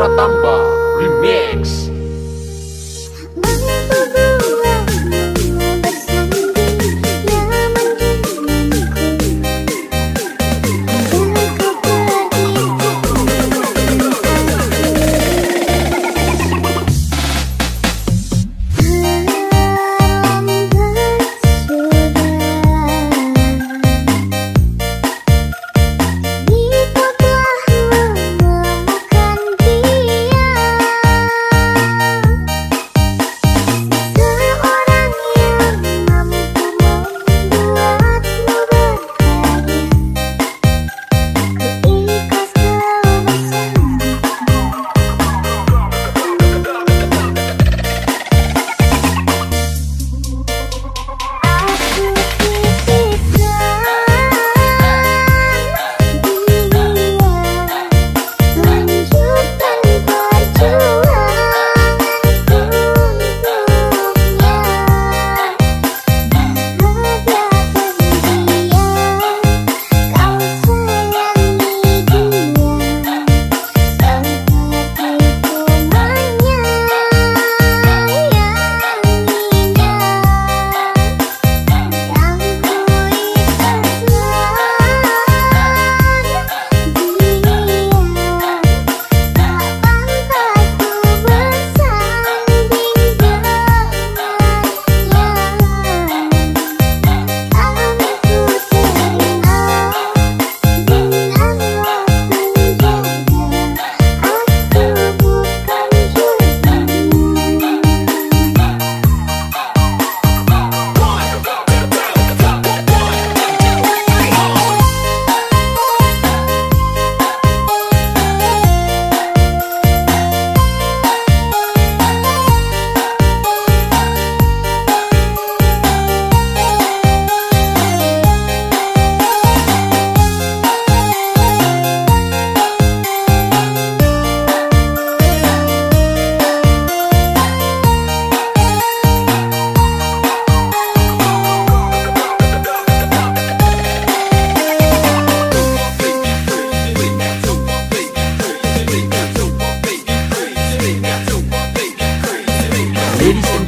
Pratamba Remix Dulce